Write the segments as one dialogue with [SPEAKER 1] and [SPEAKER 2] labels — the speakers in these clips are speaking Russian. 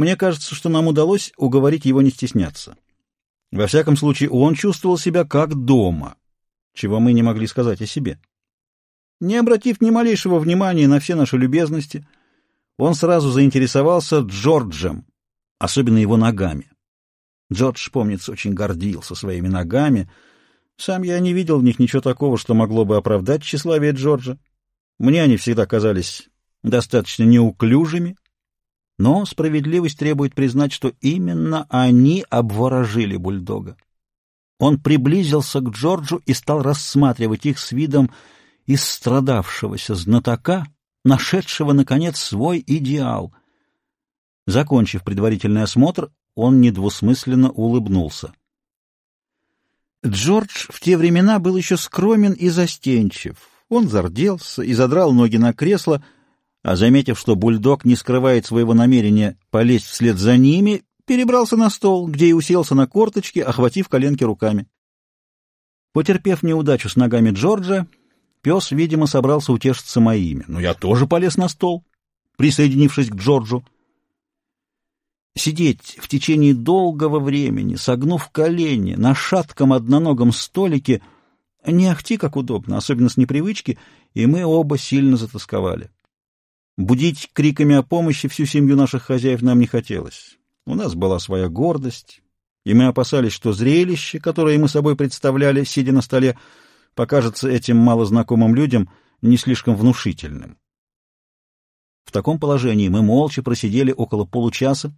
[SPEAKER 1] Мне кажется, что нам удалось уговорить его не стесняться. Во всяком случае, он чувствовал себя как дома, чего мы не могли сказать о себе. Не обратив ни малейшего внимания на все наши любезности, он сразу заинтересовался Джорджем, особенно его ногами. Джордж, помнится, очень гордился своими ногами. Сам я не видел в них ничего такого, что могло бы оправдать тщеславие Джорджа. Мне они всегда казались достаточно неуклюжими, но справедливость требует признать, что именно они обворожили бульдога. Он приблизился к Джорджу и стал рассматривать их с видом истрадавшегося знатока, нашедшего, наконец, свой идеал. Закончив предварительный осмотр, он недвусмысленно улыбнулся. Джордж в те времена был еще скромен и застенчив. Он зарделся и задрал ноги на кресло, а, заметив, что бульдог не скрывает своего намерения полезть вслед за ними, перебрался на стол, где и уселся на корточки, охватив коленки руками. Потерпев неудачу с ногами Джорджа, пес, видимо, собрался утешиться моими. Но я тоже полез на стол, присоединившись к Джорджу. Сидеть в течение долгого времени, согнув колени, на шатком одноногом столике, не ахти как удобно, особенно с непривычки, и мы оба сильно затасковали. Будить криками о помощи всю семью наших хозяев нам не хотелось. У нас была своя гордость, и мы опасались, что зрелище, которое мы собой представляли, сидя на столе, покажется этим малознакомым людям не слишком внушительным. В таком положении мы молча просидели около получаса,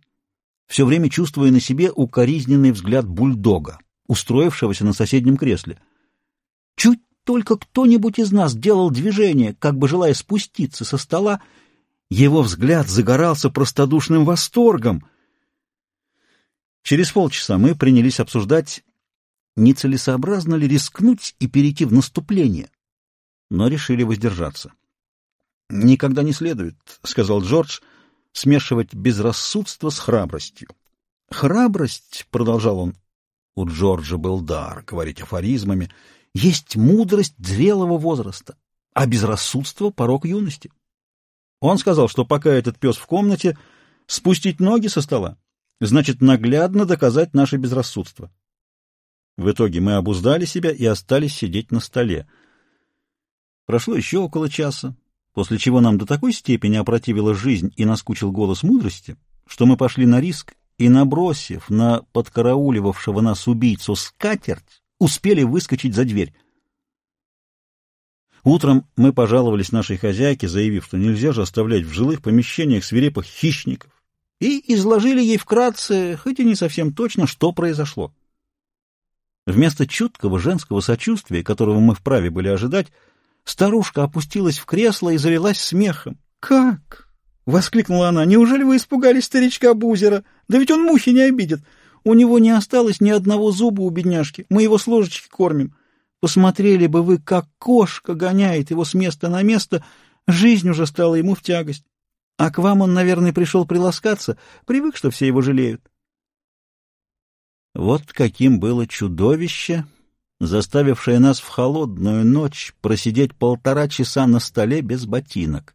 [SPEAKER 1] все время чувствуя на себе укоризненный взгляд бульдога, устроившегося на соседнем кресле. Чуть только кто-нибудь из нас делал движение, как бы желая спуститься со стола, его взгляд загорался простодушным восторгом. Через полчаса мы принялись обсуждать, нецелесообразно ли рискнуть и перейти в наступление, но решили воздержаться. «Никогда не следует», — сказал Джордж, — смешивать безрассудство с храбростью. «Храбрость», — продолжал он, — у Джорджа был дар говорить афоризмами, — есть мудрость зрелого возраста, а безрассудство — порог юности. Он сказал, что пока этот пес в комнате, спустить ноги со стола значит наглядно доказать наше безрассудство. В итоге мы обуздали себя и остались сидеть на столе. Прошло еще около часа после чего нам до такой степени опротивила жизнь и наскучил голос мудрости, что мы пошли на риск и, набросив на подкарауливавшего нас убийцу скатерть, успели выскочить за дверь. Утром мы пожаловались нашей хозяйке, заявив, что нельзя же оставлять в жилых помещениях свирепых хищников, и изложили ей вкратце, хоть и не совсем точно, что произошло. Вместо чуткого женского сочувствия, которого мы вправе были ожидать, Старушка опустилась в кресло и залилась смехом. «Как?» — воскликнула она. «Неужели вы испугались старичка Бузера? Да ведь он мухи не обидит. У него не осталось ни одного зуба у бедняжки. Мы его с ложечки кормим. Посмотрели бы вы, как кошка гоняет его с места на место. Жизнь уже стала ему в тягость. А к вам он, наверное, пришел приласкаться. Привык, что все его жалеют». Вот каким было чудовище, заставившая нас в холодную ночь просидеть полтора часа на столе без ботинок.